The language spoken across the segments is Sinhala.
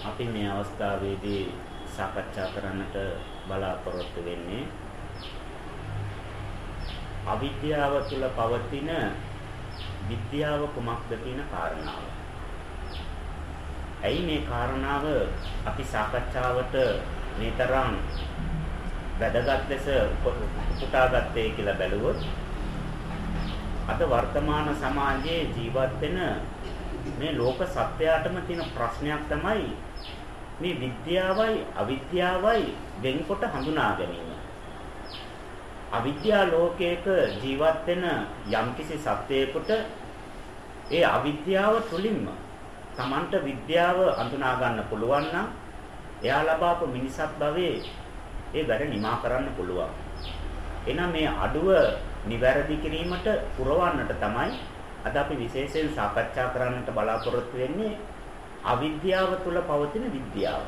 අපි මේ අවස්ථාවේදී සාකච්ඡා කරන්නට බලාපොරොත්තු වෙන්නේ අවිද්‍යාව තුළ පවතින විද්‍යාව කුමක්ද කියන කාරණාව. ඇයි මේ කාරණාව අපි සාකච්ඡාවට මේ තරම් වැදගත් ලෙස උපුටාගත්තේ කියලා බැලුවොත් අද වර්තමාන සමාජයේ ජීවත් වෙන මේ ලෝක සත්‍යයටම තියෙන ප්‍රශ්නයක් තමයි මේ විද්‍යාවයි අවිද්‍යාවයි වෙන්කොට හඳුනා ගැනීම. අවිද්‍යා ලෝකයක ජීවත් වෙන යම්කිසි සත්‍යයකට ඒ අවිද්‍යාව තුලින්ම Tamanට විද්‍යාව අඳුනා ගන්න පුළුවන් නම් එයා ලබාපු මිනිසත් භවයේ ඒ වැඩ නිමා කරන්න පුළුවන්. එහෙනම් මේ අඩුව නිවැරදි කිරීමට පුරවන්නට තමයි අද අපි විශේෂයෙන් සාකච්ඡා කරන්නට බලාපොරොත්තු වෙන්නේ අවිද්‍යාව තුළ පවතින විද්‍යාව.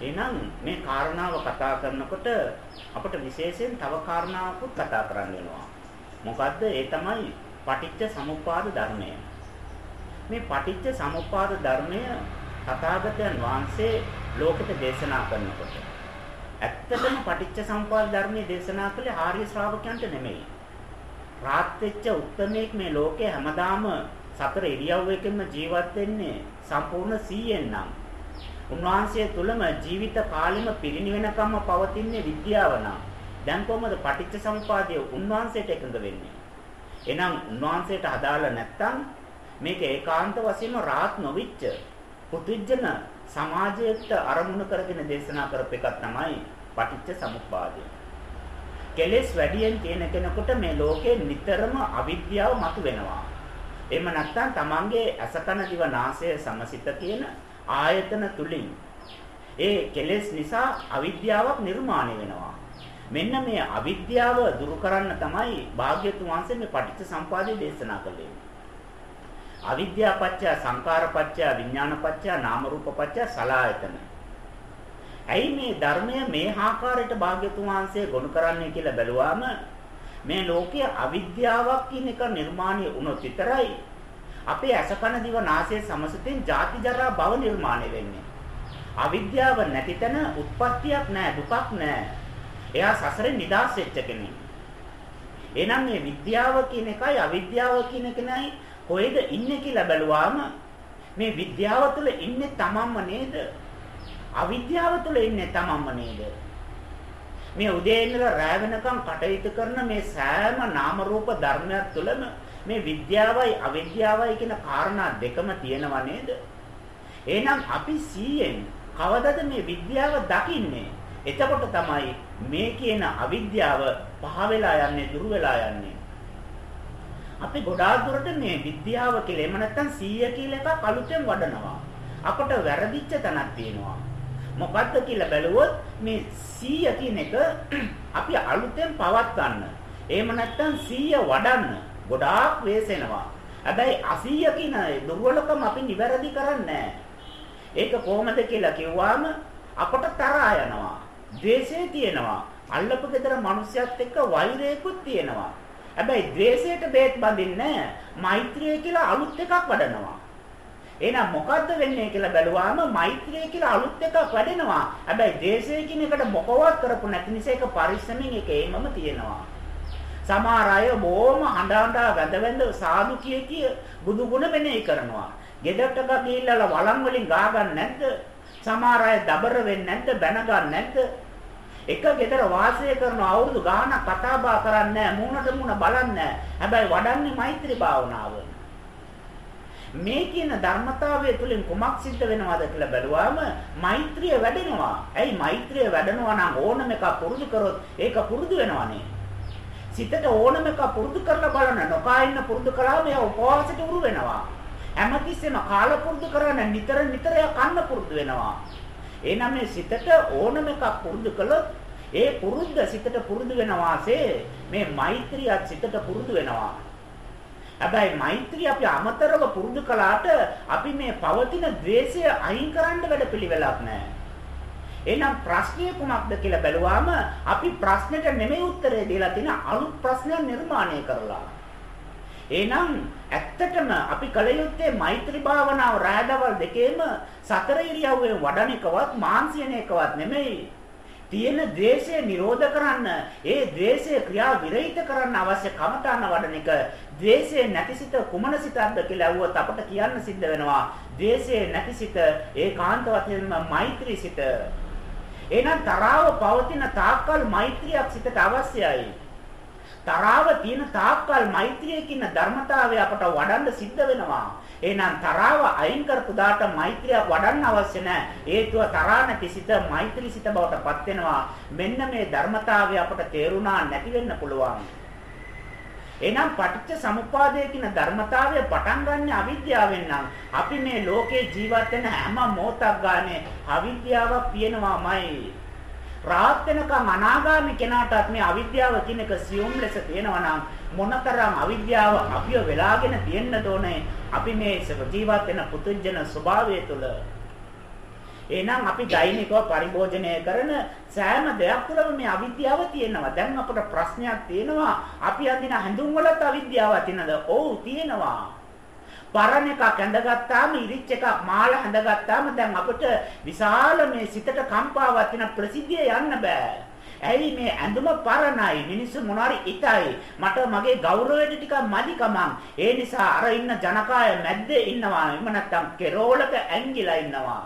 එහෙනම් මේ කාරණාව කතා කරනකොට අපිට විශේෂයෙන් තව කාරණාවකුත් කතා කරන්න වෙනවා. මොකද්ද? ඒ තමයි පටිච්ච සමුප්පාද ධර්මය. මේ පටිච්ච සමුප්පාද ධර්මය තථාගතයන් වහන්සේ ලෝකෙට දේශනා කරනකොට ඇත්තටම පටිච්ච සමුප්පාද ධර්මයේ දේශනා කළේ ආර්ය ශ්‍රාවකයන්ට නෙමෙයි. රාත් වෙච්ච උත්මේක් මේ ලෝකේ හැමදාම සතර ඉරියව්වකින්ම ජීවත් වෙන්නේ සම්පූර්ණ 100ෙන් නම් උන්වහන්සේ තුලම ජීවිත කාලෙම පිරිනිවෙනකම්ම පවතින්නේ විද්‍යාව නම් දැන් කොහොමද පටිච්ච සමුපාදය උන්වහන්සේට එකඟ වෙන්නේ එහෙනම් උන්වහන්සේට අදාළ නැත්තම් මේක ඒකාන්ත වශයෙන්ම රාත් නොවිච්ච පුදුජන සමාජයට අරමුණු කරගෙන දේශනා කරප එකක් තමයි පටිච්ච සමුප්පාදය. කෙලෙස් වැඩියෙන් තියෙන කෙනෙකුට මේ ලෝකේ නිතරම අවිද්‍යාව මතුවෙනවා. එහෙම නැත්නම් තමන්ගේ අසකන දිව නාසය සමසිත කියන ආයතන තුලින් ඒ කෙලෙස් නිසා අවිද්‍යාවක් නිර්මාණය වෙනවා. මෙන්න මේ අවිද්‍යාව දුරු කරන්න තමයි භාග්‍යතුන් වහන්සේ මේ පටිච්ච සම්පදාය දේශනා කළේ. අවිද්‍යා පත්‍ය සංකාර පත්‍ය විඥාන පත්‍ය නාම රූප පත්‍ය සලආයතන. ඇයි මේ ධර්මය මේ ආකාරයට භාග්‍යතුන් වහන්සේ ගොනු කරන්නේ කියලා බැලුවාම මේ ලෝකයේ අවිද්‍යාවක් කියන එක නිර්මාණය වුණොත් විතරයි අපේ අසකන දිව නාසය සමසිතින් ජාති ජරා භව නිර්මාණය වෙන්නේ. අවිද්‍යාව නැති තැන උත්පත්තියක් නැහැ දුකක් නැහැ. එයා සසරෙන් නිදහස් වෙච්ච කෙනෙක්. එහෙනම් මේ විද්‍යාව කියන එකයි අවිද්‍යාව කියන එකයි කොහෙද ඉන්නේ කියලා බැලුවාම මේ විද්‍යාව තුළ ඉන්නේ තමන්ම නේද? අවිද්‍යාව තුළ ඉන්නේ තමන්ම නේද? මේ උදේ ඉඳලා රැ වෙනකම් කටයුතු කරන මේ සෑම නාම රූප ධර්මයක් තුළම මේ විද්‍යාවයි අවිද්‍යාවයි කියන කාරණා දෙකම තියෙනව නේද? එහෙනම් අපි 100ෙන් කවදද මේ විද්‍යාව දකින්නේ? එතකොට තමයි මේ කියන අවිද්‍යාව පහ වෙලා යන්නේ දුර වෙලා යන්නේ. අපි ගොඩාක් දුරට මේ විද්‍යාව කියලා එහෙම නැත්නම් 100 කියලා එකක් අලුතෙන් වඩනවා. අපට වැරදිච්ච තැනක් තියෙනවා. මොකද්ද කියලා බැලුවොත් මේ 100 කියන එක අපි අලුතෙන් පවත් ගන්න. එහෙම නැත්නම් 100 වඩන්න ගොඩාක් වෙසෙනවා. හැබැයි 80 කියන දුර්වලකම අපි නිවැරදි කරන්නේ ඒක කොහොමද කියලා කිව්වාම අපට තරහා යනවා. ද්වේෂය තියෙනවා. අල්ලපු ගෙදර මිනිස්සුත් එක්ක වෛරයකුත් තියෙනවා. හැබැයි ද්වේෂයට බේත් බඳින්නේ මෛත්‍රිය කියලා අලුත් එකක් වඩනවා. එහෙනම් මොකද්ද වෙන්නේ කියලා බැලුවාම මෛත්‍රිය කියලා අලුත් එකක් වැඩෙනවා. හැබැයි ද්වේෂය කියන එකට මොකවත් කරපු නැති නිසා ඒක පරිස්සමෙන් ඒක ඒමම තියෙනවා. සමහර අය බොහොම හඬ හඬ වැඳ වැඳ සාදු කිය කිය බුදු ගුණ මෙනෙහි කරනවා. ගෙදරට ගිහිල්ලා වළං වලින් ගා ගන්න නැද්ද? සමහර අය දබර වෙන්නේ නැද්ද? බැන ගන්න නැද්ද? එක ගෙදර වාසය කරන අවුරුදු ගාණක් කතා බහ කරන්නේ මූණට මූණ බලන්නේ හැබැයි වඩන්නේ මෛත්‍රී භාවනාව. මේ කියන ධර්මතාවය තුළින් කුමක් සිද්ධ වෙනවද කියලා බැලුවාම මෛත්‍රිය වැඩෙනවා. ඇයි මෛත්‍රිය වැඩෙනවා නම් ඕනම එකක් පුරුදු කරොත් ඒක පුරුදු වෙනවනේ. සිතට ඕනම එකක් පුරුදු කරලා බලන්න නොකා ඉන්න පුරුදු කළාම එයා උපවාසයට උරු වෙනවා. හැමතිස්සෙම කාල පුරුදු කරන නිතර නිතර කන්න පුරුදු වෙනවා. එහෙනම් මේ සිතට ඕනම එකක් පුරුදු කළොත් ඒ පුරුද්ද සිතට පුරුදු වෙනවාසේ මේ මෛත්‍රියත් සිතට පුරුදු වෙනවා. හැබැයි මෛත්‍රිය අපි අමතරව පුරුදු කළාට අපි මේ පවතින द्वේෂය අයින් කරන්න වැඩපිළිවෙලක් නැහැ. එහෙනම් ප්‍රශ්නය කුමක්ද කියලා බැලුවාම අපි ප්‍රශ්නෙට නෙමෙයි උත්තරේ දීලා තියෙන අලුත් ප්‍රශ්නයක් නිර්මාණය කරලා. එහෙනම් ඇත්තටම අපි කල යුත්තේ මෛත්‍රී භාවනාව රාදවල් දෙකේම සතර ඉරියව්වේ වඩන එකවත් මාන්සියන එකවත් නෙමෙයි. තියෙන ද්වේෂය නිරෝධ කරන්න, ඒ ද්වේෂය ක්‍රියා විරහිත කරන්න අවශ්‍ය කමඨාන වඩන එක. ද්වේෂය නැතිසිත කුමන සිතක්ද කියලා අහුවත් අපට කියන්න සිද්ධ වෙනවා. ද්වේෂය නැතිසිත ඒකාන්ත වශයෙන්ම මෛත්‍රී සිත. එහෙනම් තරාව පවතින තාක්කල් මෛත්‍රියක් සිතට අවශ්‍යයි. තරාව තියෙන තාක්කල් මෛත්‍රියේ කියන ධර්මතාවය අපට වඩන්න සිද්ධ වෙනවා. එහෙනම් තරාව අයින් කරපු දාට මෛත්‍රිය වඩන්න අවශ්‍ය නැහැ. හේතුව තරහ නැති සිත මෛත්‍රී සිත බවට පත් වෙනවා. මෙන්න මේ ධර්මතාවය අපට තේරුණා නැති වෙන්න පුළුවන්. එහෙනම් පටිච්ච සමුප්පාදය කියන ධර්මතාවය පටන් ගන්න අවිද්‍යාවෙන් නම් අපි මේ ලෝකේ ජීවත් වෙන හැම මොහොතක් ගානේ අවිද්‍යාවක් පියනවාමයි. රාහත් වෙනකම් අනාගාමි කෙනාටත් මේ අවිද්‍යාව කියන එක සියුම් ලෙස තියෙනවා නම් මොනතරම් අවිද්‍යාව අපිව වෙලාගෙන තියෙන්න ඕනේ අපි මේ ජීවත් වෙන පුතුජන ස්වභාවය තුළ එහෙනම් අපි දෛනිකව පරිභෝජනය කරන සෑම දෙයක් තුළම මේ අවිද්‍යාව තියෙනවා. දැන් අපට ප්‍රශ්නයක් තියෙනවා. අපි අඳින හැඳුම් වලත් අවිද්‍යාවක් තියෙනද? ඔව් තියෙනවා. පරණ එකක් ඇඳගත්තාම ඉරිච් එකක් මාල ඇඳගත්තාම දැන් අපිට විශාල මේ සිතට කම්පාවක් වෙන ප්‍රසිද්ධිය යන්න බෑ. ඇයි මේ ඇඳුම පරණයි මිනිස්සු මොනවාරි ඉතයි මට මගේ ගෞරවයට ටිකක් මදිකමක් ඒ නිසා අර ඉන්න ජනකාය මැද්දේ ඉන්නවා එහෙම නැත්නම් කෙරෝලක ඇංගිලා ඉන්නවා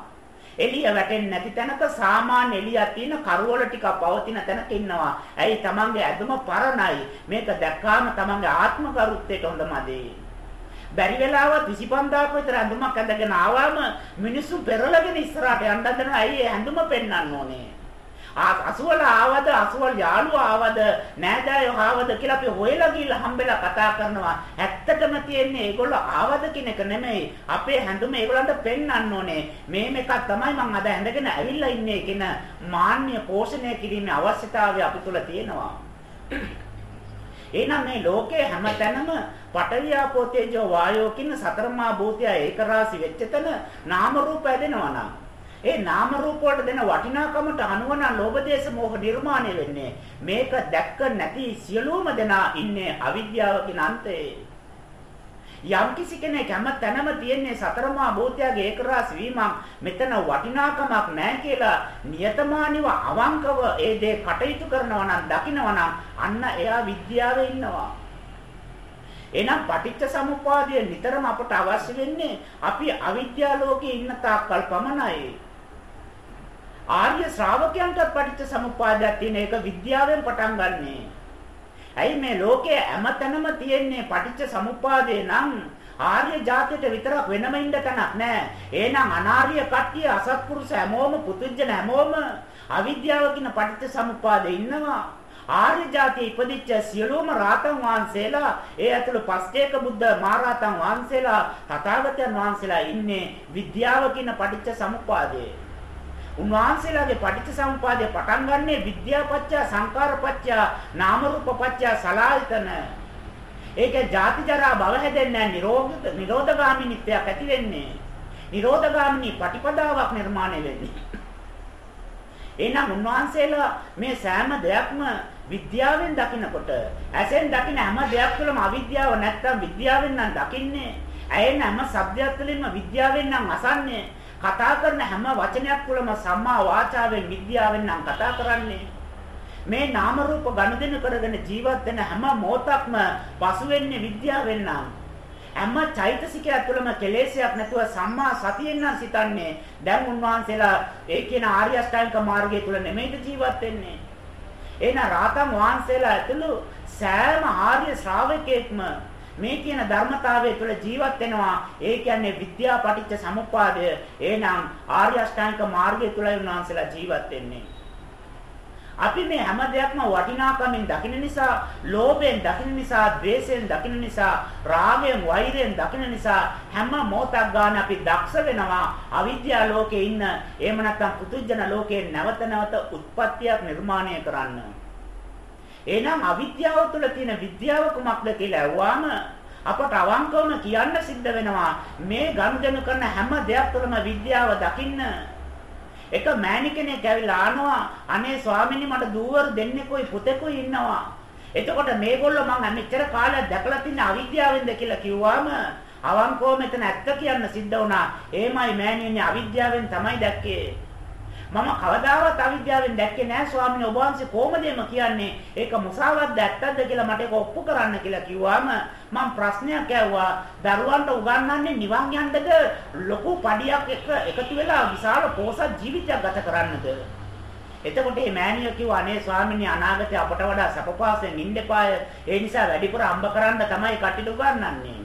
එළිය වැටෙන්නේ නැති තැනක සාමාන්‍ය එළියක් තියෙන කරවල ටිකක් පවතින තැනක ඉන්නවා. ඇයි තමන්ගේ ඇඳුම පරණයි. මේක දැක්කාම තමන්ගේ ආත්ම කරුත්තේට හොඳමදි. බැරි වෙලාවත් 25000ක් විතර ඇඳුමක් ඇඳගෙන ආවම මිනිස්සු පෙරලගෙන ඉස්සරහට යන්න හදනවා. ඇයි ඇඳුම පෙන්වන්න ඕනේ? අසුවල ආවද අසුවල් යාළුවා ආවද නෑදෑයෝ ආවද කියලා අපි හොයලා ගිහලා හම්බෙලා කතා කරනවා. ඇත්තටම තියෙන්නේ ඒගොල්ලෝ ආවද කියන එක නෙමෙයි. අපේ හැඳුම ඒගොල්ලන්ට පෙන්වන්න ඕනේ. මේ මේකක් තමයි මම අද ඇඳගෙන ඇවිල්ලා ඉන්නේ කියන මාන්‍ය පෝෂණය කිරීමේ අවශ්‍යතාවය අපි තුල තියෙනවා. එහෙනම් මේ ලෝකේ හැමතැනම පඨවියාපෝ තේජෝ වායෝ කියන සතරමා භූතය ඒකරාශි වෙච්ච තැන නාම රූප ඇදෙනවා නම් ඒ නාම රූප වලට දෙන වටිනාකමට අනුව නම් ලෝභ දේශ මොහ නිර්මාණය වෙන්නේ. මේක දැක්ක නැති සියලුම දෙනා ඉන්නේ අවිද්‍යාව කියන අන්තයේ. යම් කිසි කෙනෙක් හැම තැනම තියෙන්නේ සතරමා භූතයගේ ඒකරාස් වීමක් මෙතන වටිනාකමක් නැහැ කියලා නියතමානිව අවංකව ඒ දේ කටයුතු කරනවා නම් දකිනවා නම් අන්න එයා විද්‍යාවේ ඉන්නවා. එහෙනම් පටිච්ච සමුප්පාදය නිතරම අපට අවශ්‍ය වෙන්නේ අපි අවිද්‍යා ලෝකේ ඉන්න තාක්කල් පමණයි. ආර්ය ශ්‍රාවකයන්ට පටිච්ච සමුප්පාදයක් තියෙන එක විද්‍යාවෙන් පටන් ගන්නෙ. ඇයි මේ ලෝකයේ හැමතැනම තියෙන්නේ පටිච්ච සමුප්පාදේ නම් ආර්ය જાතියට විතරක් වෙනම ඉන්න තැනක් නෑ. එහෙනම් අනාර්ය කට්ටිය අසත්පුරුෂ හැමෝම පුතුජන හැමෝම අවිද්‍යාව කියන පටිච්ච සමුප්පාදේ ඉන්නවා. ආර්ය જાතිය ඉපදිච්ච සියලුම රාතන් වහන්සේලා ඒ ඇතුළු පස්චේක බුද්ධ මහරහතන් වහන්සේලා තථාගතයන් වහන්සේලා ඉන්නේ විද්‍යාව කියන පටිච්ච සමුප්පාදේ. උන්වහන්සේලාගේ පටිච්චසමුපාදය පටන් ගන්නේ විද්‍යාපච්චය සංකාරපච්චය නාම රූපපච්චය සලායතන. ඒකේ ජාති ජරා භව හැදෙන්නේ නිරෝධ නිරෝධගාමී නිත්‍යයක් ඇති වෙන්නේ. නිරෝධගාමී ප්‍රතිපදාවක් නිර්මාණය වෙන්නේ. එහෙනම් උන්වහන්සේලා මේ සෑම දෙයක්ම විද්‍යාවෙන් දකිනකොට ඇසෙන් දකින හැම දෙයක් තුළම අවිද්‍යාව නැත්තම් විද්‍යාවෙන් නම් දකින්නේ. ඇයෙන හැම શબ્දයක් තුළින්ම විද්‍යාවෙන් නම් අසන්නේ. කතා කරන හැම වචනයක් තුළම සම්මා වාචාවෙන් විද්‍යාවෙන් නම් කතා කරන්නේ. මේ නාම රූප ගනුදෙනු කරගෙන ජීවත් වෙන හැම මොහොතක්ම පසු වෙන්නේ විද්‍යාවෙන් නම්. හැම චෛතසිකයක් තුළම කෙලෙසයක් නැතුව සම්මා සතියෙන් නම් සිතන්නේ. දැන් උන්වහන්සේලා ඒ කියන ආර්ය අෂ්ටාංගික මාර්ගය තුළ නෙමෙයිද ජීවත් වෙන්නේ. එහෙනම් රාතන් වහන්සේලා ඇතුළු සෑම ආර්ය ශ්‍රාවකෙක්ම මේ කියන ධර්මතාවය තුළ ජීවත් වෙනවා. ඒ කියන්නේ විද්‍යා පටිච්ච සමුප්පාදය. එහෙනම් ආර්ය අෂ්ටාංගික මාර්ගය තුළ උන්වහන්සේලා ජීවත් වෙන්නේ. අපි මේ හැම දෙයක්ම වටිනාකමින් දකින නිසා, ලෝභයෙන් දකින නිසා, ද්වේෂයෙන් දකින නිසා, රාගයෙන්, වෛරයෙන් දකින නිසා හැම මොහොතක් ගන්න අපි දක්ෂ වෙනවා අවිද්‍යා ලෝකේ ඉන්න, එහෙම නැත්නම් පුදුජන ලෝකේ නැවත නැවත උත්පත්තියක් නිර්මාණය කරන්න. එහෙනම් අවිද්‍යාව තුළ තියෙන විද්‍යාව කුමක්ද කියලා අහුවාම අපට අවංකවම කියන්න සිද්ධ වෙනවා මේ ගනුදෙනු කරන හැම දෙයක් තුළම විද්‍යාව දකින්න එක මෑණි කෙනෙක් ඇවිල්ලා ආනවා අනේ ස්වාමීනි මට දූවරු දෙන්නෙකුයි පුතෙකුයි ඉන්නවා එතකොට මේගොල්ලෝ මං මෙච්චර කාලයක් දැකලා තින්නේ අවිද්‍යාවෙන්ද කියලා කිව්වම අවංකව මෙතන ඇත්ත කියන්න සිද්ධ වුණා. එහෙමයි මෑණියනි අවිද්‍යාවෙන් තමයි දැක්කේ. මම කවදාවත් අවිද්‍යාවෙන් දැක්කේ නෑ ස්වාමීන් ඔබ වහන්සේ කොහොමද එම කියන්නේ? ඒක මුසාවක්ද ඇත්තක්ද කියලා මට ඒක ඔප්පු කරන්න කියලා කිව්වම මම ප්‍රශ්නයක් ඇහුවා. දරුවන්ට උගන්වන්නේ නිවන් යන්නද ලොකු පඩියක් එක එකතු වෙලා විශාල පෝසත් ජීවිතයක් ගත කරන්නද? එතකොට මේ මෑණියෝ කිව්වා අනේ ස්වාමීනි අනාගතේ අපට වඩා සපපාසෙන් ඉන්න එපාය. ඒ නිසා වැඩිපුර අම්බ කරන්න තමයි කටයුතු කරන්නේ.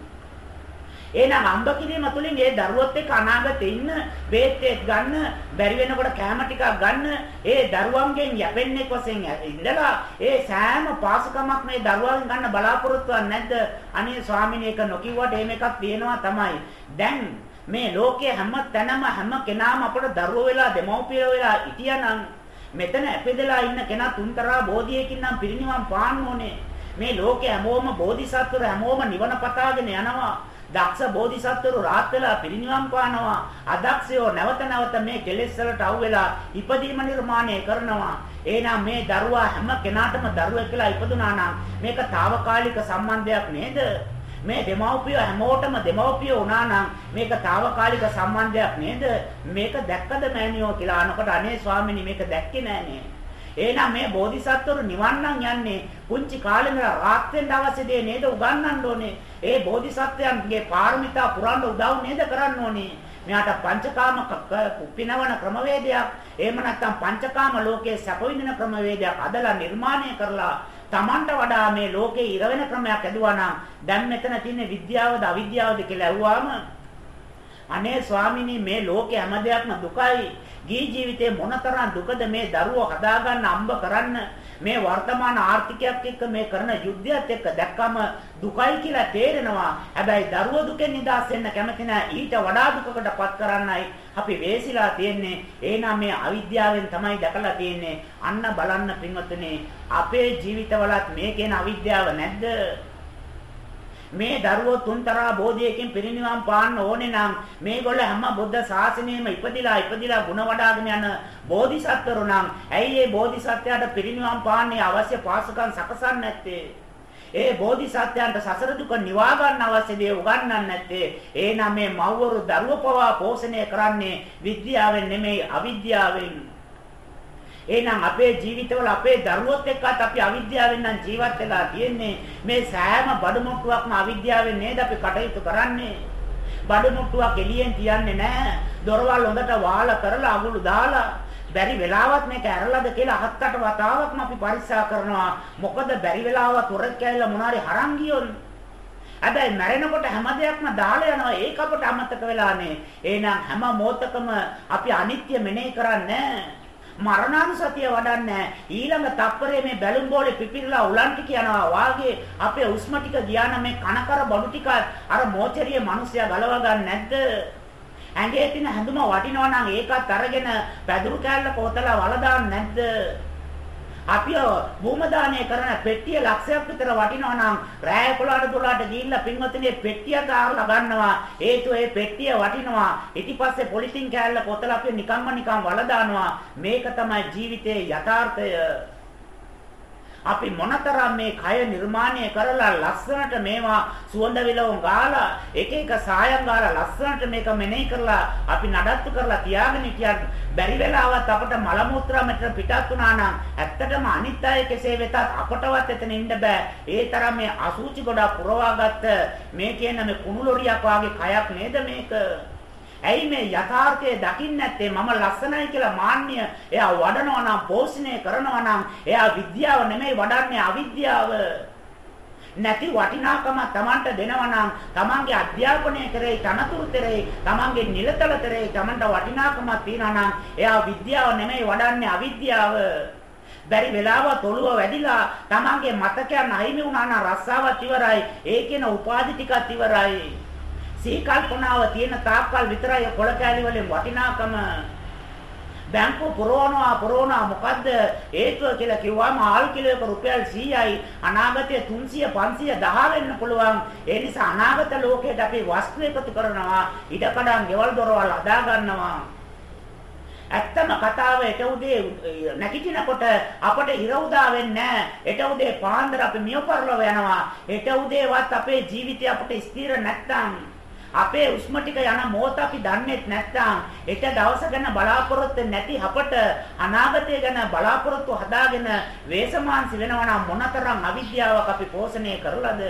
එහෙනම් අම්බ කිරීම තුළින් ඒ දරුවොත් එක්ක අනාගතේ ඉන්න බේත් ගන්න බැරි වෙනකොට කැම ටිකක් ගන්න ඒ දරුවන්ගෙන් යැපෙන්නේ වශයෙන් ඉඳලා ඒ සෑම පාසකමක් මේ දරුවන් ගන්න බලාපොරොත්තුවක් නැද්ද? අනේ ස්වාමීනි ඒක නොකියුවට එහෙම එකක් තියෙනවා තමයි. දැන් මේ ලෝකයේ හැම තැනම හැම කෙනාම අපට දරුවෝ වෙලා දෙමව්පිය වෙලා හිටියානම් මෙතන ඇපෙදලා ඉන්න කෙනා තුන්තරා බෝධියකින් නම් පිරිනිවන් පාන්න ඕනේ. මේ ලෝකේ හැමෝම බෝධිසත්වරු හැමෝම නිවන පතාගෙන යනවා. දක්ෂ බෝධිසත්වරු රාත් වෙලා පිරිනිවන් පානවා. අදක්ෂයෝ නැවත නැවත මේ කෙලෙස් වලට අවු වෙලා ඉපදීම නිර්මාණය කරනවා. එහෙනම් මේ දරුවා හැම කෙනාටම දරුවෙක් කියලා ඉපදුනා නම් මේක తాවකාලික සම්බන්ධයක් නේද? මේ දෙමව්පිය හැමෝටම දෙමව්පිය වුණා නම් මේක తాවකාලික සම්බන්ධයක් නේද? මේක දැක්කද මෑනියෝ කියලා අනකොට අනේ ස්වාමීනි මේක දැක්කේ නෑනේ. එහෙනම් මේ බෝධිසත්වරු නිවන් නම් යන්නේ පුංචි කාලේ ඉඳලා රාත් වෙන්න අවශ්‍ය දේ නේද උගන්වන්න ඕනේ. ඒ බෝධිසත්වයන්ගේ පාරමිතා පුරන්න උදව් නේද කරන්න ඕනේ. මෙයාට පංචකාම පිනවන ක්‍රමවේදයක් එහෙම නැත්නම් පංචකාම ලෝකයේ සැප විඳින ක්‍රමවේදයක් අදලා නිර්මාණය කරලා Tamanට වඩා මේ ලෝකේ ඉර වෙන ක්‍රමයක් ඇදුවා නම් දැන් මෙතන තියෙන විද්‍යාවද අවිද්‍යාවද කියලා ඇහුවාම අනේ ස්වාමිනී මේ ලෝකේ හැම දෙයක්ම දුකයි ගිහි ජීවිතේ මොනතරම් දුකද මේ දරුවෝ හදාගන්න අම්බ කරන්න මේ වර්තමාන ආර්ථිකයක් එක්ක මේ කරන යුද්ධයත් එක්ක දැක්කම දුකයි කියලා තේරෙනවා. හැබැයි දරුවෝ දුකෙන් නිදහස් වෙන්න කැමති ඊට වඩා දුකකටපත් කරන්නයි අපි වේසිලා තියෙන්නේ. එහෙනම් මේ අවිද්‍යාවෙන් තමයි දැකලා තියෙන්නේ. අන්න බලන්න පින්වත්නි අපේ ජීවිතවලත් මේ කියන අවිද්‍යාව නැද්ද? මේ දරුවෝ තුන්තරා බෝධියකින් පිරිනිවන් පාන්න ඕනේ නම් මේගොල්ල හැම බුද්ධ ශාසනයෙම ඉපදිලා ඉපදිලා ගුණ වඩාගෙන යන බෝධිසත්වරු නම් ඇයි මේ බෝධිසත්වයාට පිරිනිවන් පාන්නේ අවශ්‍ය පාසකම් සකසන්නේ නැත්තේ? ඒ බෝධිසත්වයන්ට සසර දුක නිවා ගන්න අවශ්‍ය දේ උගන්වන්නේ නැත්තේ? එහෙනම් මේ මව්වරු දරුවෝ පවා පෝෂණය කරන්නේ විද්‍යාවෙන් නෙමෙයි අවිද්‍යාවෙන්. එහෙනම් අපේ ජීවිතවල අපේ දරුවොත් එක්කත් අපි අවිද්‍යාවෙන් නම් ජීවත් වෙලා තියෙන්නේ. මේ සෑම බඩු මුට්ටුවක්ම අවිද්‍යාවෙන් නේද අපි කටයුතු කරන්නේ. බඩු මුට්ටුවක් එළියෙන් තියන්නේ නැහැ. දොරවල් හොඳට වාල කරලා අගුළු දාලා බැරි වෙලාවත් මේක ඇරලාද කියලා හත්තට වතාවක්ම අපි පරික්ෂා කරනවා. මොකද බැරි වෙලාවත් උරක් කැල්ල මොනාරි හරන් ගියොත් හැබැයි මැරෙනකොට හැම දෙයක්ම දාලා යනවා ඒක අපට අමතක වෙලානේ. එහෙනම් හැම මොහොතකම අපි අනිත්‍ය මෙනෙහි කරන්නේ මරණානුසතිය වඩන්නේ ඊළඟ තප්පරේ මේ බැලුම් බෝලේ පිපිරලා උලන් ටික යනවා වාගේ අපේ උස්ම ටික ගියා නම් මේ කනකර බඩු ටික අර මෝචරිය මිනිස්සයා ගලව ගන්න නැද්ද? ඇඟේ තියෙන හැඳුම වටිනවා නම් ඒකත් අරගෙන පැදුරු කෑල්ල පොතලා වල දාන්න නැද්ද? අපි භූම දානය කරන පෙට්ටිය ලක්ෂයක් විතර වටිනවා නම් රෑ 11ට 12ට ගිහිල්ලා පින්වත්නි පෙට්ටිය දාලා ගන්නවා. හේතුව ඒ පෙට්ටිය වටිනවා. ඊට පස්සේ පොලිතින් කෑල්ල පොතලා අපි නිකම්ම නිකම් වල දානවා මේක තමයි ජීවිතයේ යථාර්ථය. අපි මොනතරම් මේ කය නිර්මාණය කරලා ලස්සනට මේවා සුවඳ විලවුන් ගාලා එක එක සායම් ගාලා ලස්සනට මේක මෙනෙහි කරලා අපි නඩත්තු කරලා තියාගෙන හිටියත් බැරි වෙලාවත් අපට මල මුත්‍රා මෙතන පිටත් වුණා නම් ඇත්තටම අනිත් අය කෙසේ වෙතත් අපටවත් එතන ඉන්න බෑ. ඒ තරම් මේ අසුචි ගොඩක් පුරවාගත්ත මේ කියන මේ කුණුලොරියක් වාගේ කයක් නේද මේක? ඇයි මේ යථාර්ථය දකින්න නැත්තේ? මම ලස්සනයි කියලා මාන්නය එයා වඩනවා නම් පෝෂණය කරනවා නම් එයා විද්‍යාව නෙමෙයි වඩන්නේ අවිද්‍යාව. නැති වටිනාකම Tamanට දෙනවා නම් Tamanගේ අධ්‍යාපනය කරේ තනතුරු කරේ Tamanගේ නිලතල කරේ Tamanට වටිනාකමක් තියනවා නම් එයා විද්‍යාව නෙමෙයි වඩන්නේ අවිද්‍යාව. බැරි වෙලාව තොළුව වැඩිලා Tamanගේ මතකයන් අහිමි වුණා නම් රස්සාවත් ඉවරයි. ඒකේන උපාධි ටිකත් ඉවරයි. සීකල්පනාව තියෙන තාක්කල් විතරයි කොළ කෑලි වලින් වටිනාකම බැංකුව පුරවනවා පුරවනවා. මොකද්ද? හේතුව කියලා කිව්වම ආල් කිලෝයක රුපියල් 100යි අනාගතයේ 300 500 10 වෙන්න පුළුවන්. ඒ නිසා අනාගත ලෝකයට අපි වස්තු එකතු කරනවා. ඉඩකඩම් ගෙවල් දොරවල් අදා ගන්නවා. ඇත්තම කතාව එට උදේ නැගිටිනකොට අපට ඉර උදා වෙන්නේ එට උදේ පාන්දර අපි මියපරලව යනවා. එට උදේවත් අපේ ජීවිතය අපට ස්ථිර නැත්තම් අපේ උස්ම ටික යන මොහොත අපි දන්නේ නැත්නම් එක දවස ගැන බලාපොරොත්තු නැති අපට අනාගතය ගැන බලාපොරොත්තු හදාගෙන වේසමාංශ වෙනවා නම් මොනතරම් අවිද්‍යාවක් අපි පෝෂණය කරලාද?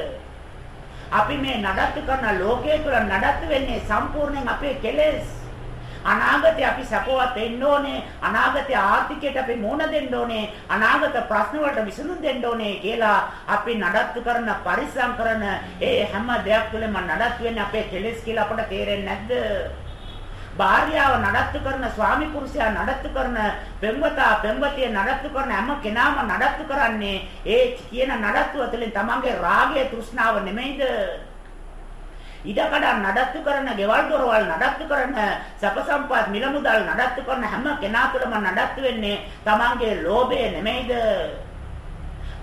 අපි මේ නඩත්තු කරන ලෝකයේ තුල නඩත්තු වෙන්නේ සම්පූර්ණයෙන් අපේ කෙලෙස්. අනාගතේ අපි සපවත් වෙන්න ඕනේ. අනාගතේ ආර්ථිකයට අපි මුහුණ දෙන්න ඕනේ. අනාගත ප්‍රශ්න වලට විසඳුම් දෙන්න ඕනේ කියලා අපි නඩත්තු කරන පරිස්සම් කරන ඒ හැම දෙයක් තුළම නඩත්තු වෙන්නේ අපේ කෙලෙස් කියලා අපට තේරෙන්නේ නැද්ද? භාර්යාව නඩත්තු කරන ස්වාමි පුරුෂයා නඩත්තු කරන පෙම්වතා පෙම්වතිය නඩත්තු කරන හැම කෙනාම නඩත්තු කරන්නේ ඒ කියන නඩත්තුව තුළින් තමන්ගේ රාගය තෘෂ්ණාව නෙමෙයිද? ඉඩකඩ නඩත්තු කරන, ගෙවල් දොරවල් නඩත්තු කරන, සැප සම්පත් මිල මුදල් නඩත්තු කරන හැම කෙනා තුළම නඩත්තු වෙන්නේ තමන්ගේ ලෝභය නෙමෙයිද?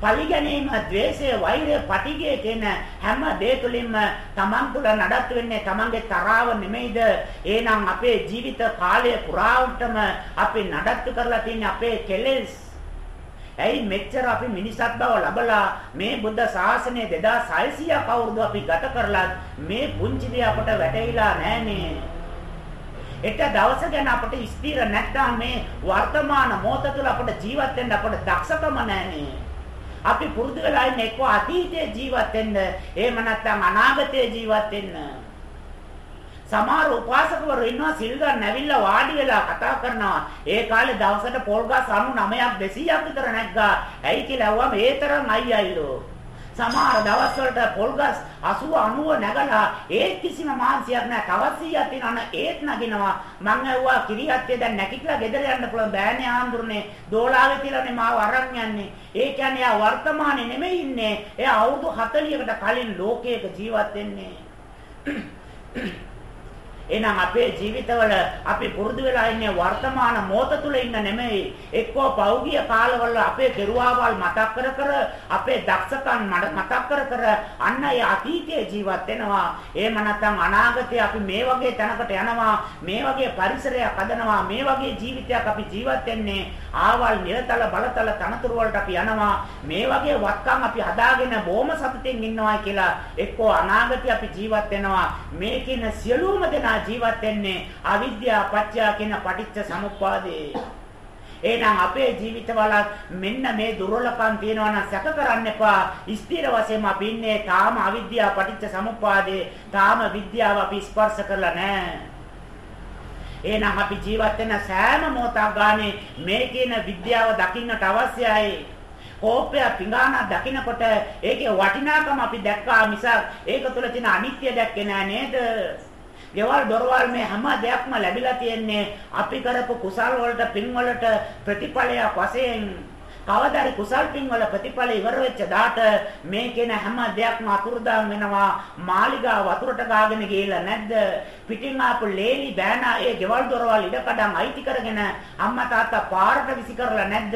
පලි ගැනීම, ද්වේෂය, වෛරය, පටිඝය කියන හැම දේ තුළින්ම තමන් තුළ නඩත්තු වෙන්නේ තමන්ගේ තරාව නෙමෙයිද? එහෙනම් අපේ ජීවිත කාලය පුරාවටම අපි නඩත්තු කරලා තියෙන අපේ කෙලෙස් ඇයි මෙච්චර අපි මිනිසත් බව ලබලා මේ බුද්ධ ශාසනය 2600ක් අවුරුදු අපි ගත කරලා මේ පුංචි දේ අපට වැටහිලා නැහනේ. එක දවස ගැන අපට ස්ථිර නැත්නම් මේ වර්තමාන මොහොත තුළ අපට ජීවත් වෙන්න අපට දක්ෂකම නැහනේ. අපි පුරුදු වෙලා ඉන්නේ එක්ක අතීතයේ ජීවත් වෙන්න, එහෙම නැත්නම් අනාගතයේ ජීවත් වෙන්න. සමහර උපාසකවරු ඉන්නවා සිල් ගන්න ඇවිල්ලා වාඩි වෙලා කතා කරනවා. ඒ කාලේ දවසට පොල් ගස් 99ක් 200ක් විතර නැග්ගා. ඇයි කියලා ඇහුවම ඒ තරම් අයියයිලෝ. සමහර දවස් වලට පොල් ගස් 80 90 නැගලා ඒත් කිසිම මාංශයක් නැහැ. තවත් 100ක් තියෙනවා ඒත් නගිනවා. මං ඇහුවා කිරියත්තේ දැන් නැගිටලා ගෙදර යන්න පුළුවන් බෑනේ ආන්දුරනේ. දෝලාවේ තියලානේ මාව අරන් යන්නේ. ඒ කියන්නේ ආ වර්තමානයේ නෙමෙයි ඉන්නේ. එයා අවුරුදු 40කට කලින් ලෝකයක ජීවත් වෙන්නේ. එහෙනම් අපේ ජීවිතවල අපි පුරුදු වෙලා ඉන්නේ වර්තමාන මොහොත තුල ඉන්න නෙමෙයි. එක්කෝ පෞගිය කාලවල අපේ කෙරුවාවල් මතක් කර කර අපේ දක්ෂකම් මතක් කර කර අන්න ඒ අතීතයේ ජීවත් වෙනවා. එහෙම නැත්නම් අනාගතේ අපි මේ වගේ තැනකට යනවා මේ වගේ පරිසරයක් හදනවා මේ වගේ ජීවිතයක් අපි ජීවත් වෙන්නේ. ආවල් නිරතල බලතල තනතුරු වලට අපි යනවා. මේ වගේ වත්කම් අපි හදාගෙන බොහොම සතුටින් ඉන්නවා කියලා එක්කෝ අනාගතේ අපි ජීවත් වෙනවා. මේ කියන සියලුම දෙනා කෙනා ජීවත් වෙන්නේ අවිද්‍යාව පත්‍ය කියන පටිච්ච සමුප්පාදේ. එහෙනම් අපේ ජීවිතවල මෙන්න මේ දුර්වලකම් තියෙනවා නම් සැක කරන්න එපා. ස්ථිර වශයෙන්ම අපි ඉන්නේ තාම අවිද්‍යාව පටිච්ච සමුප්පාදේ තාම විද්‍යාව අපි ස්පර්ශ කරලා නැහැ. එහෙනම් අපි ජීවත් වෙන සෑම මොහොතක් ගානේ මේ කියන විද්‍යාව දකින්නට අවශ්‍යයි. කෝපය පිඟාන දකින්නකොට ඒකේ වටිනාකම අපි දැක්කා මිසක් ඒක තුළ තියෙන අනිත්‍ය දැක්කේ නෑ නේද? ගෙවල් දොරවල් මේ හැම දෙයක්ම ලැබිලා තියෙන්නේ. අපි කරපු කුසල් වලට පින් වලට ප්‍රතිඵලයක් වශයෙන්. කවදාරි කුසල් පින් වල ප්‍රතිඵල ඉවර වෙච්ච දාට මේ කියන හැම දෙයක්ම අතුරුදාන් වෙනවා. මාලිගා වතුරට ගාගෙන ගිහලා නැද්ද? පිටින් ආපු ලේලි බෑනා ඒ ගෙවල් දොරවල් ඉඩකඩම් අයිති කරගෙන අම්මා තාත්තා පාරට විසි කරලා නැද්ද?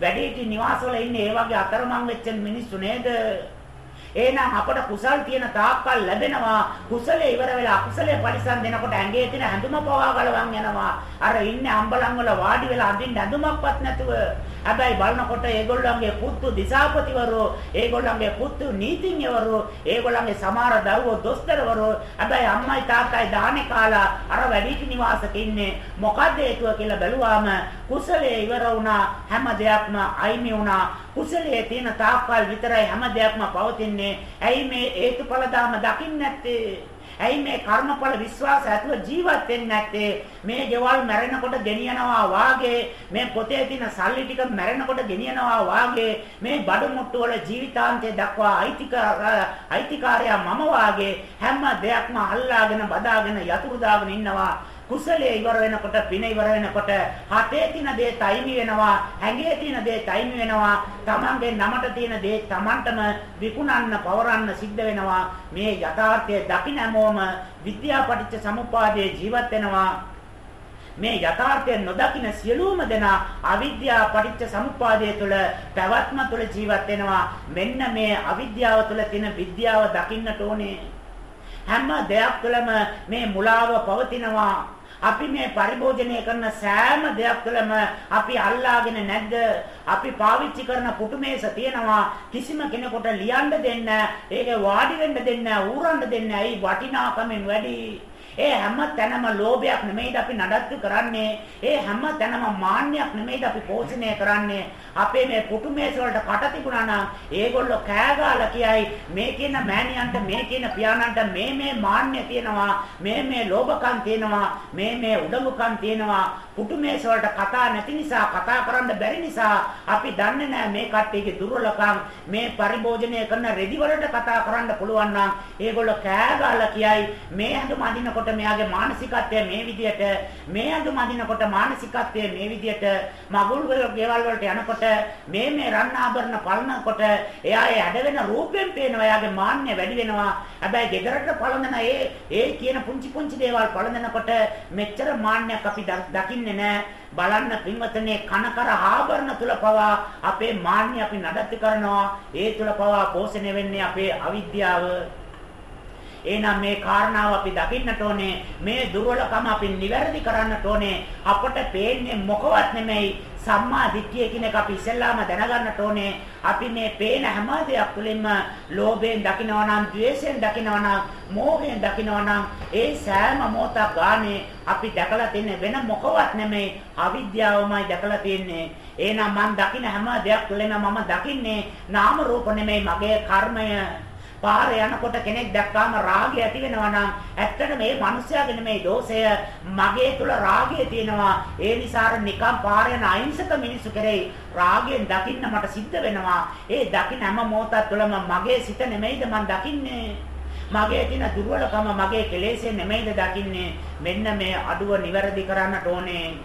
වැඩිහිටි නිවාසවල ඉන්නේ ඒ වගේ අතරමං වෙච්ච මිනිස්සු නේද? එහෙනම් අපට කුසල් තියෙන තාක්කල් ලැබෙනවා. කුසලයේ ඉවර වෙලා අකුසලයේ පරිසම් දෙනකොට ඇඟේ තියෙන හැඳුම පවා ගලවන් යනවා. අර ඉන්නේ අම්බලන් වල වාඩි වෙලා අඳින්න ඇඳුමක්වත් නැතුව. හැබැයි බලනකොට ඒගොල්ලන්ගේ පුතු දිසාපතිවරු, ඒගොල්ලන්ගේ පුතු නීතිඥවරු, ඒගොල්ලන්ගේ සමහර දරුවෝ දොස්තරවරු. හැබැයි අම්මයි තාත්තයි දානේ කාලා අර වැඩිහිටි නිවාසක ඉන්නේ. මොකද හේතුව කියලා බැලුවාම කුසලයේ ඉවර වුණා හැම දෙයක්ම අයිමි වුණා. කුසලයේ තියෙන තාක්කල් විතරයි හැම දෙයක්ම පවතින්නේ. ඇයි මේ හේතුඵල ධාම දකින්නේ නැත්තේ? ඇයි මේ කර්මඵල විශ්වාස ඇතුව ජීවත් වෙන්නේ නැත්තේ? මේ ගෙවල් මැරෙනකොට ගෙනියනවා වාගේ, මේ පොතේ තියෙන සල්ලි ටික මැරෙනකොට ගෙනියනවා වාගේ, මේ බඩු මුට්ටු වල ජීවිතාන්තය දක්වා අයිතිකාරයා මම වාගේ හැම දෙයක්ම අල්ලාගෙන බදාගෙන යතුරු දාගෙන ඉන්නවා. කුසලයේ ඉවර වෙනකොට පින ඉවර වෙනකොට හතේ තියෙන දේ තයිමි වෙනවා හැඟේ තියෙන දේ තයිමි වෙනවා තමන්ගේ නමට තියෙන දේ තමන්ටම විකුණන්න පවරන්න සිද්ධ වෙනවා. මේ යථාර්ථය දකින්න හැමෝම විද්‍යාපටිච්ච සමුප්පාදයේ ජීවත් වෙනවා. මේ යථාර්ථය නොදකින සියලුම දෙනා අවිද්‍යාව පටිච්ච සමුප්පාදයේ තුල පැවැත්ම තුල ජීවත් වෙනවා. මෙන්න මේ අවිද්‍යාව තුල තියෙන විද්‍යාව දකින්නට ඕනේ. හැම දෙයක් තුළම මේ මුලාව පවතිනවා. අපි මේ පරිභෝජනය කරන සෑම දෙයක් තුළම අපි අල්ලාගෙන නැද්ද? අපි පාවිච්චි කරන පුටුමේස තියෙනවා කිසිම කෙනෙකුට ලියන්න දෙන්න, ඒක වාඩි වෙන්න දෙන්න, ඌරන්න දෙන්න. ඇයි වටිනාකමෙන් වැඩි? ඒ හැම තැනම ලෝභයක් නෙමෙයිද අපි නඩත්තු කරන්නේ. ඒ හැම තැනම මාන්නයක් නෙමෙයිද අපි පෝෂණය කරන්නේ. අපේ මේ පුටු මේස වලට කට තිබුණා නම් ඒගොල්ලෝ කෑගාලා කියයි මේ කියන මෑණියන්ට මේ කියන පියාණන්ට මේ මේ මාන්නය තියෙනවා. මේ මේ ලෝභකම් තියෙනවා. මේ මේ උඩඟුකම් තියෙනවා. පුටු මේස වලට කතා නැති නිසා කතා කරන්න බැරි නිසා අපි දන්නේ නැහැ මේ කට්ටියගේ දුර්වලකම් මේ පරිභෝජනය කරන රෙදි වලට කතා කරන්න පුළුවන් නම් ඒගොල්ලෝ කෑගාලා කියයි මේ හඳුම අදිනකොට අදිනකොට මෙයාගේ මානසිකත්වය මේ විදියට මේ අඳුම අදිනකොට මානසිකත්වය මේ විදියට මගුල් වල ගෙවල් වලට යනකොට මේ මේ රන් ආභරණ පලනකොට එයා ඒ ඇඩ වෙන රූපයෙන් පේනවා එයාගේ මාන්නය වැඩි වෙනවා. හැබැයි ගෙදරට පලඳන ඒ ඒ කියන පුංචි පුංචි දේවල් පලඳනකොට මෙච්චර මාන්නයක් අපි දකින්නේ නැහැ බලන්න පින්වතනේ කනකර ආභරණ තුල පවා අපේ මාන්නය අපි නඩත්තු කරනවා ඒ තුල පවා පෝෂණය වෙන්නේ අපේ අවිද්‍යාව එහෙනම් මේ කාරණාව අපි දකින්නට ඕනේ. මේ දුර්වලකම අපි නිවැරදි කරන්නට ඕනේ. අපට පේන්නේ මොකවත් නෙමෙයි සම්මා දිට්ඨිය කියන එක අපි ඉස්සෙල්ලාම දැනගන්නට ඕනේ. අපි මේ පේන හැම දෙයක් තුළින්ම ලෝභයෙන් දකිනවා නම්, ద్వේෂයෙන් දකිනවා නම්, මෝහයෙන් දකිනවා නම්, ඒ සෑම මොහොතක් ගානේ අපි දැකලා තින්නේ වෙන මොකවත් නෙමෙයි අවිද්‍යාවමයි දැකලා තින්නේ. එහෙනම් මම දකින හැම දෙයක් තුළින්ම මම දකින්නේ නාම රූප නෙමෙයි මගේ කර්මය පාරේ යනකොට කෙනෙක් දැක්කාම රාගය ඇති වෙනවා නම් ඇත්තට මේ මිනිස්යාගේ නෙමෙයි දෝෂය මගේ තුල රාගය තියෙනවා. ඒ නිසා නිකම් පාරේ යන අහිංසක මිනිස්සු කෙරෙහි රාගයෙන් දකින්න මට සිද්ධ වෙනවා. ඒ දකින්න හැම මොහොතක් තුළම මගේ සිත නෙමෙයිද මං දකින්නේ? මගේ තියෙන දුර්වලකම මගේ කෙලෙසේ නෙමෙයිද දකින්නේ? මෙන්න මේ අඩුව නිවැරදි කරන්නට ඕනේ.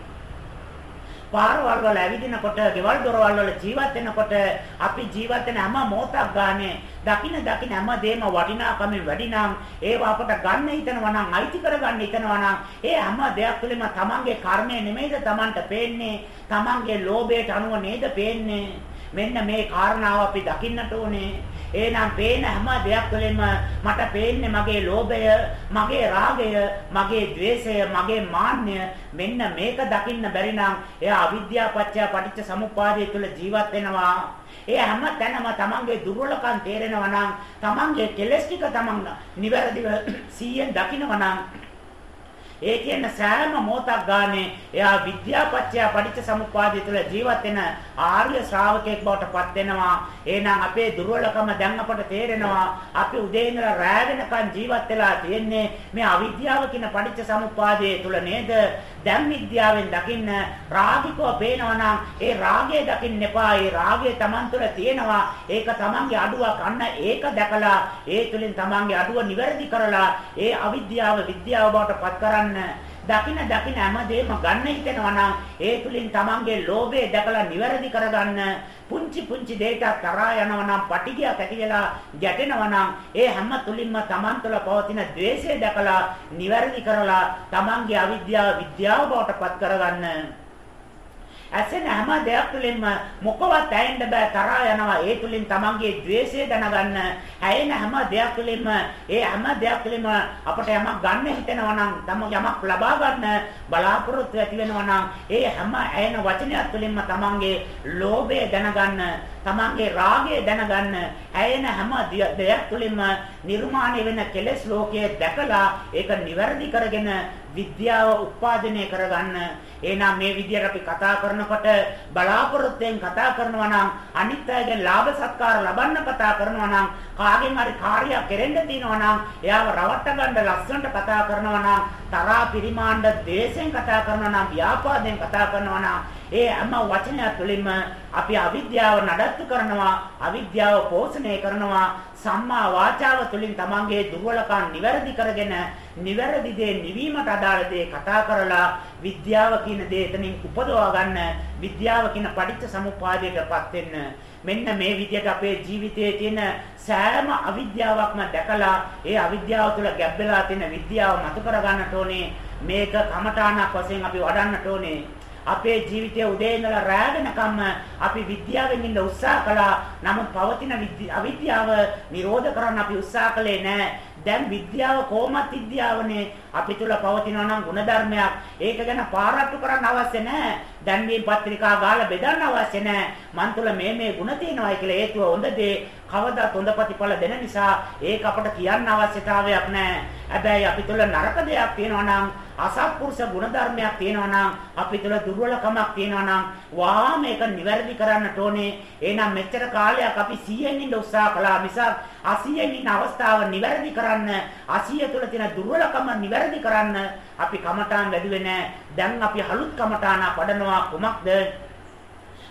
පාරවල් වල ඇවිදිනකොට, ගෙවල් දොරවල් වල ජීවත් වෙනකොට අපි ජීවත් වෙන හැම මොහොතක් ගානේ දකින දකින හැම දෙම වටිනාකමින් වැඩි නම් ඒව අපට ගන්න හිතනවා නම් අයිති කරගන්න හිතනවා නම් ඒ හැම දෙයක් තුළම තමන්ගේ කර්මය නෙමෙයිද තමන්ට පේන්නේ? තමන්ගේ ලෝභයට අනුව නේද පේන්නේ? මෙන්න මේ කාරණාව අපි දකින්නට ඕනේ. එහෙනම් පේන හැම දෙයක් වලින්ම මට පේන්නේ මගේ ලෝභය, මගේ රාගය, මගේ ద్వේෂය, මගේ මාන්නය මෙන්න මේක දකින්න බැරි නම් එයා අවිද්‍යාව පත්‍ය පටිච්ච සමුප්පාදයේ තුල ජීවත් වෙනවා. ඒ හැම තැනම තමන්ගේ දුර්වලකම් තේරෙනවා නම් තමන්ගේ කෙලෙස් ටික තමන් නිවැරදිව 100ෙන් දකිනවා නම් ඒ කියන සෑම මොහොතක් ගානේ එයා විද්‍යාපත්‍ය පටිච්ච සමුප්පාදය තුළ ජීවත් වෙන ආර්ය ශ්‍රාවකයෙක් බවට පත් වෙනවා. එහෙනම් අපේ දුර්වලකම දැන් අපට තේරෙනවා. අපි උදේ ඉඳලා රැ වෙනකන් ජීවත් වෙලා තියෙන්නේ මේ අවිද්‍යාව කියන පටිච්ච සමුප්පාදයේ තුල නේද? දැන් විද්‍යාවෙන් දකින්න රාගිකව පේනවා නම් ඒ රාගය දකින්න එපා. ඒ රාගය Taman තුළ තියෙනවා. ඒක Tamanගේ අඩුවක්. අන්න ඒක දැකලා ඒ තුලින් Tamanගේ අඩුව නිවැරදි කරලා ඒ අවිද්‍යාව විද්‍යාව බවට පත් කරන්න ගන්න දකින දකින හැමදේම ගන්න හිතෙනවා නම් ඒ තුලින් තමන්ගේ ලෝභය දැකලා නිවැරදි කරගන්න පුංචි පුංචි දෙයක තරහා යනවා නම් පටිගයක් ඇති වෙලා ගැටෙනවා නම් ඒ හැම තුලින්ම තමන් තුළ පවතින द्वේෂය දැකලා නිවැරදි කරලා තමන්ගේ අවිද්‍යාව විද්‍යාව බවට පත් කරගන්න. ඇසෙන හැම දෙයක් තුළින්ම මොකවත් ඇයෙන්න බෑ තරහා යනවා. ඒ තුලින් තමන්ගේ द्वේෂය දැනගන්න. ඇයෙන හැම දෙයක් තුළින්ම ඒ හැම දෙයක් තුළින්ම අපට යමක් ගන්න හිතෙනවා නම් තම යමක් ලබා ගන්න බලාපොරොත්තු ඇති වෙනවා නම් ඒ හැම ඇයෙන වචනයක් තුළින්ම තමන්ගේ ලෝභය දැනගන්න. තමන්ගේ රාගය දැනගන්න. ඇයෙන හැම දෙයක් තුළින්ම නිර්මාණය වෙන කෙලෙස් ලෝකයේ දැකලා ඒක નિවැරදි කරගෙන විද්‍යාව උත්පාදනය කරගන්න. එහෙනම් මේ විදිහට අපි කතා කරනකොට බලාපොරොත්තුෙන් කතා කරනවා නම් අනිත් අයගෙන් ලාභ සත්කාර ලබන්න කතා කරනවා නම් කාගෙන් හරි කාර්යයක් කෙරෙන්න තියෙනවා නම් එයාව රවට්ට ගන්න ලස්සනට කතා කරනවා නම් තරහා පිරිමාණ්ඩ දේශෙන් කතා කරනවා නම් ව්‍යාපාදයෙන් කතා කරනවා නම් ඒ හැම වචනයක් තුළින්ම අපි අවිද්‍යාව නඩත්තු කරනවා අවිද්‍යාව පෝෂණය කරනවා සම්මා වාචාව තුළින් තමන්ගේ දුර්වලකම් නිවැරදි කරගෙන නිවැරදි දේ නිවීමට අදාළ දේ කතා කරලා විද්‍යාව කියන දේ එතනින් උපදවා ගන්න විද්‍යාව කියන පටිච්ච සමුප්පාදයටපත් වෙන්න. මෙන්න මේ විදිහට අපේ ජීවිතයේ තියෙන සෑම අවිද්‍යාවක්ම දැකලා ඒ අවිද්‍යාව තුළ ගැබ් වෙලා තියෙන විද්‍යාව මතු කර ගන්නට ඕනේ. මේක කමඨාණක් වශයෙන් අපි වඩන්නට ඕනේ. අපේ ජීවිතයේ උදේ ඉඳලා රෑ වෙනකම්ම අපි විද්‍යාවෙන් ඉන්න උත්සාහ කළා. නමුත් පවතින අවිද්‍යාව නිරෝධ කරන්න අපි උත්සාහ කළේ නැහැ. දැන් විද්‍යාව කොහොමත් විද්‍යාවනේ අපි තුල පවතිනවා නම් ಗುಣධර්මයක්. ඒක ගැන පාරට්ටු කරන්න අවශ්‍ය නැහැ. දැන් මේ පත්‍රිකා ගාලා බෙදන්න අවශ්‍ය නැහැ. මන් තුල මේ මේ ಗುಣ තියෙනවායි කියලා හේතුව හොඳ දේ කවදාත් හොඳ ප්‍රතිඵල දෙන නිසා ඒක අපට කියන්න අවශ්‍යතාවයක් නැහැ. හැබැයි අපි තුල නරක දෙයක් තියෙනවා නම් අසත්පුරුෂ ගුණධර්මයක් තියෙනවා නම් අපි තුල දුර්වලකමක් තියෙනවා නම් වා මේක නිවැරදි කරන්නට ඕනේ. එහෙනම් මෙච්චර කාලයක් අපි 100න් ඉන්න උත්සාහ කළා මිසක් 80න් ඉන්න අවස්ථාව නිවැරදි කරන්න 80 තුල තියෙන දුර්වලකම නිවැරදි කරන්න අපි කමඨාන් වැඩි නැහැ. දැන් අපි හලුත් කමඨාන පඩනවා කුමක්ද?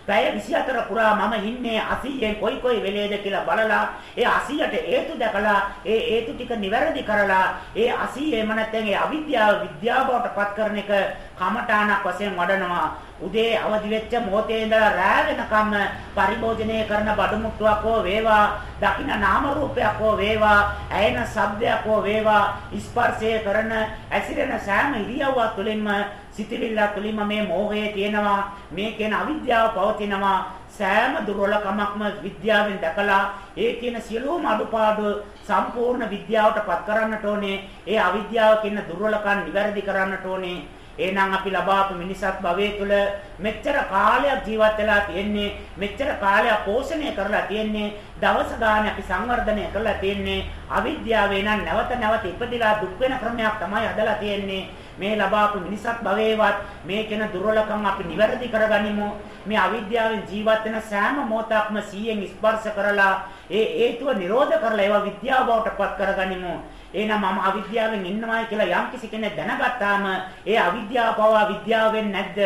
පැය 24 පුරා මම ඉන්නේ 80න් කොයි කොයි වෙලේද කියලා බලලා ඒ 80ට හේතු දැකලා ඒ හේතු ටික නිවැරදි කරලා ඒ 80 එම නැත්නම් ඒ අවිද්‍යාව විද්‍යාව බවට පත් කරන එක කමඨාණක් වශයෙන් වඩනවා. උදේ අවදි වෙච්ච මොහොතේ ඉඳලා රෑ වෙනකම් පරිභෝජනය කරන බඩු මුට්ටුවක් හෝ වේවා දකින්න නාම රූපයක් හෝ වේවා ඇයෙන ශබ්දයක් හෝ වේවා ස්පර්ශය කරන ඇසිරෙන සෑම ඉරියව්වක් තුළින්ම සිතිවිල්ල තුළින්ම මේ මෝහය තියෙනවා. මේ කියන අවිද්‍යාව පවතිනවා. සෑම දුර්වලකමක්ම විද්‍යාවෙන් දැකලා ඒ කියන සියලුම අඩුපාඩු සම්පූර්ණ විද්‍යාවට පත් කරන්නට ඕනේ. ඒ අවිද්‍යාව කියන දුර්වලකම් නිවැරදි කරන්නට ඕනේ. එහෙනම් අපි ලබාපු මිනිසත් භවයේ තුල මෙච්චර කාලයක් ජීවත් වෙලා තියෙන්නේ මෙච්චර කාලයක් පෝෂණය කරලා තියෙන්නේ දවස ගානේ අපි සංවර්ධනය කරලා තියෙන්නේ අවිද්‍යාවේ නම් නැවත නැවත ඉපදිලා දුක් වෙන ක්‍රමයක් තමයි හදලා තියෙන්නේ. මේ ලබාපු මිනිසත් භවයේවත් මේ කෙන දුර්වලකම් අපි නිවැරදි කරගනිමු. මේ අවිද්‍යාවෙන් ජීවත් වෙන සෑම මොහොතක්ම 100න් ස්පර්ශ කරලා ඒ හේතුව නිරෝධ කරලා ඒවා විද්‍යාව බවට පත් කරගනිමු. එහෙනම් මම අවිද්‍යාවෙන් ඉන්නවායි කියලා යම් කිසි කෙනෙක් දැනගත්තාම ඒ අවිද්‍යාව පවා විද්‍යාවෙන් නැද්ද?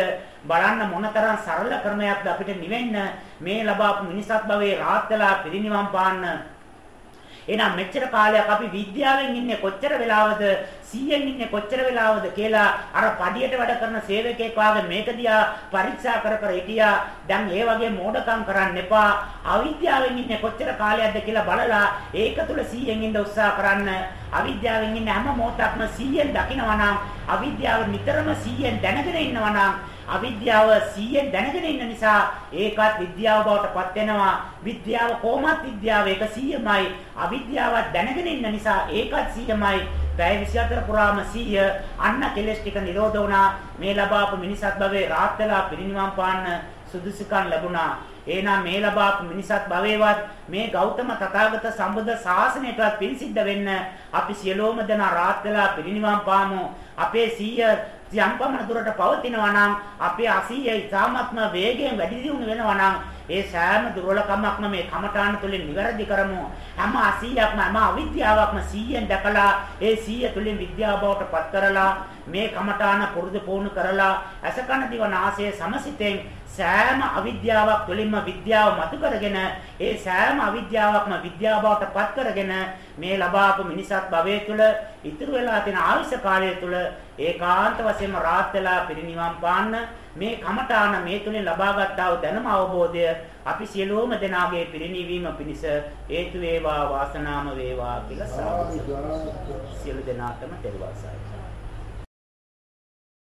බලන්න මොනතරම් සරල ක්‍රමයක්ද අපිට නිවෙන්න. මේ ලබාපු මිනිසත් භවයේ රාත් වෙලා පිරිනිවන් පාන්න එහෙනම් මෙච්චර කාලයක් අපි විද්‍යාවෙන් ඉන්නේ කොච්චර වෙලාවද 100න් ඉන්නේ කොච්චර වෙලාවද කියලා අර පඩියට වැඩ කරන සේවකයෙක් වාගේ මේක දිහා පරීක්ෂා කර කර හිටියා. දැන් ඒ වගේ මෝඩකම් කරන්න එපා. අවිද්‍යාවෙන් ඉන්නේ කොච්චර කාලයක්ද කියලා බලලා ඒක තුල 100න් ඉන්න උත්සාහ කරන්න. අවිද්‍යාවෙන් ඉන්න හැම මොහොතක්ම 100න් දකිනවා නම් අවිද්‍යාව නිතරම 100න් දැනගෙන ඉන්නවා නම් අවිද්‍යාව 100ෙන් දැනගෙන ඉන්න නිසා ඒකත් විද්‍යාව බවට පත් වෙනවා. විද්‍යාව කොහොමත් විද්‍යාව ඒක 100මයි. අවිද්‍යාව දැනගෙන ඉන්න නිසා ඒකත් 100මයි. පැය 24 පුරාම 100 අන්න කෙලස් ටික නිරෝධ වුණා. මේ ලබාපු මිනිසත් භවයේ රාත් වෙලා පිරිනිවන් පාන්න සුදුසුකම් ලැබුණා. එහෙනම් මේ ලබාපු මිනිසත් භවයේවත් මේ ගෞතම තථාගත සම්බුද්ධ ශාසනයටවත් පිරිසිද්ධ වෙන්න අපි සියලෝම දෙනා රාත් වෙලා පිරිනිවන් පාමු. අපේ 100 යම් පමණ දුරට පවතිනවා නම් අපේ 80 ඉතාමත්ම වේගයෙන් වැඩි දියුණු වෙනවා නම් ඒ සෑම දුර්වලකමක්ම මේ කමඨාන තුළින් නිවැරදි කරමු. හැම 80ක්ම හැම අවිද්‍යාවක්ම 100ෙන් දැකලා ඒ 100 තුළින් විද්‍යාව බවට පත් කරලා මේ කමඨාන පුරුදු පුහුණු කරලා අසකන දිව නාසය සමසිතෙන් සෑම අවිද්‍යාවක් තුළින්ම විද්‍යාව මතු කරගෙන ඒ සෑම අවිද්‍යාවක්ම විද්‍යාව බවට පත් කරගෙන මේ ලබාපු මිනිසත් භවයේ තුල ඉතුරු වෙලා තියෙන ආයුෂ කාලය තුල ඒකාන්ත වශයෙන්ම රාත් වෙලා පිරිනිවන් පාන්න. මේ කමඨාන මේ තුලින් ලබාගත් ආ දැනුම අවබෝධය අපි සියලුම දෙනාගේ පිරිනිවීම පිණිස හේතු වේවා වාසනාම වේවා කියලා සාදු සියලු දෙනාටම තෙරුවන් සරණයි.